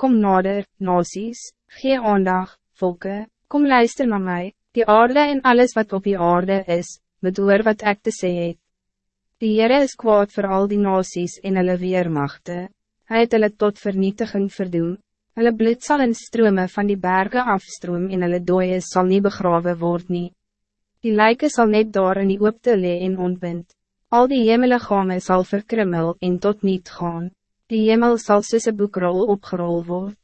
Kom nader, nasies, gee aandag, volke, kom luister naar mij, die aarde en alles wat op die aarde is, moet hoor wat ek te sê het. Die Heere is kwaad voor al die nasies en hulle weermachte, hy het hulle tot vernietiging verdoen, hulle bloed sal in strome van die bergen afstroom en hulle dooie sal nie begrawe word nie. Die lijken zal net daar in die oopte lee en ontbind, al die hemeligame sal verkrimmel en tot niet gaan. Die hemel zal een boekrol opgerol word.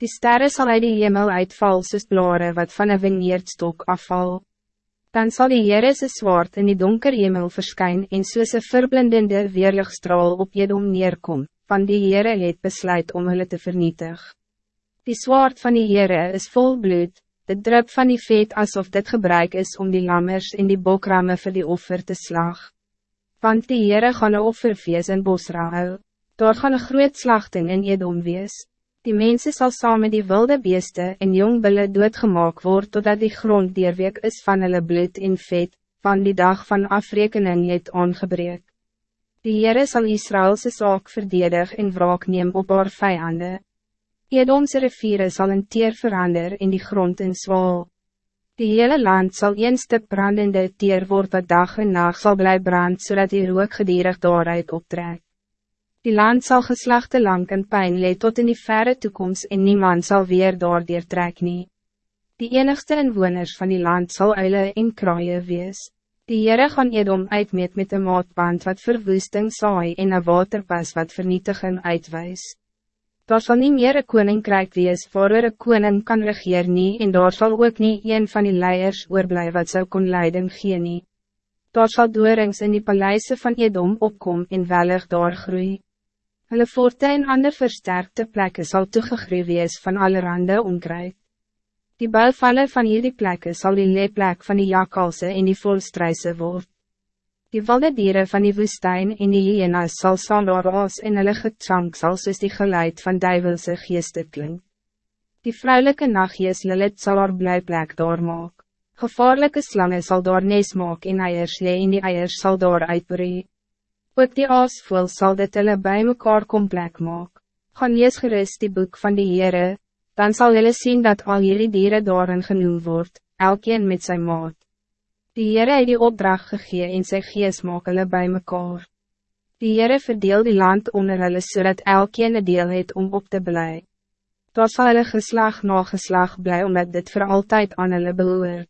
Die sterren zal uit die hemel uitval soos blare wat van een vineerdstok afval. Dan zal die Heere sy zwaard in die donker hemel verskyn en soos een verblindende weerlichtstraal op Jedom neerkom, van die Heere het besluit om hulle te vernietig. Die zwaard van die Heere is vol bloed, dit drup van die vet alsof dit gebruik is om die lammers en die bokramme voor die offer te slag. Want die Heere gaan een offerfeest in Bosra hou. Daar gaan een groot slachting in Edom wees. Die mensen zal samen die wilde beesten en jongbille doodgemaak word totdat die grond dierweek is van hulle bloed en vet, van die dag van afrekening het aangebreek. Die Heere sal Israëlse saak verdedig en wraak neem op haar vijanden. Edomse riviere sal in teer verander in die grond in zwaal. Die hele land zal een stuk brandende teer word wat dag en nacht zal blij brand, zodat die rook gedierig daaruit optrekt. Die land zal geslachten lang en pijn leed tot in die verre toekomst en niemand zal weer daardoor trek nie. Die enigste inwoners van die land zal uile en kraaien wees. Die Heere gaan Edom uitmeet met een maatband wat verwoesting saai en een waterpas wat vernietiging uitwijs. Daar zal niet meer een koninkrijk wees voor een koning kan regeer nie en daar zal ook niet een van die leiers oorblij wat zou kon leiden gee nie. Daar sal doorings in die paleise van Edom opkom en wellig daar groei. Hulle forte en ander versterkte plekken zal toegegroeid wees van allerhande onkruid. Die bouwvallen van hierdie plekken zal die leeplek van die jakalse en die volstruise word. Die wilde dieren van die woestijn en die hyenas sal saam aas en hulle getrank sal soos die geluid van duivelse geeste klink. Die vrouwelijke nachtjes Lilith sal haar blijplek daar maak. Gevaarlijke slangen zal daar nes maak en eiers lee en die eiers sal daar uitbreek. Ook die aasvoel zal dit hulle bij mekaar komplek maak. Gaan lees gerust die boek van die Heere, dan zal hulle zien dat al jullie dieren daarin genoemd wordt, elkeen met zijn maat. Die Heere het die opdracht gegee en sy gees maak hulle bij mekaar. Die Heere verdeel die land onder hulle zodat so elkeen een deel het om op te blij. Daar sal hulle geslag na geslag bly omdat dit voor altijd aan hulle behoort.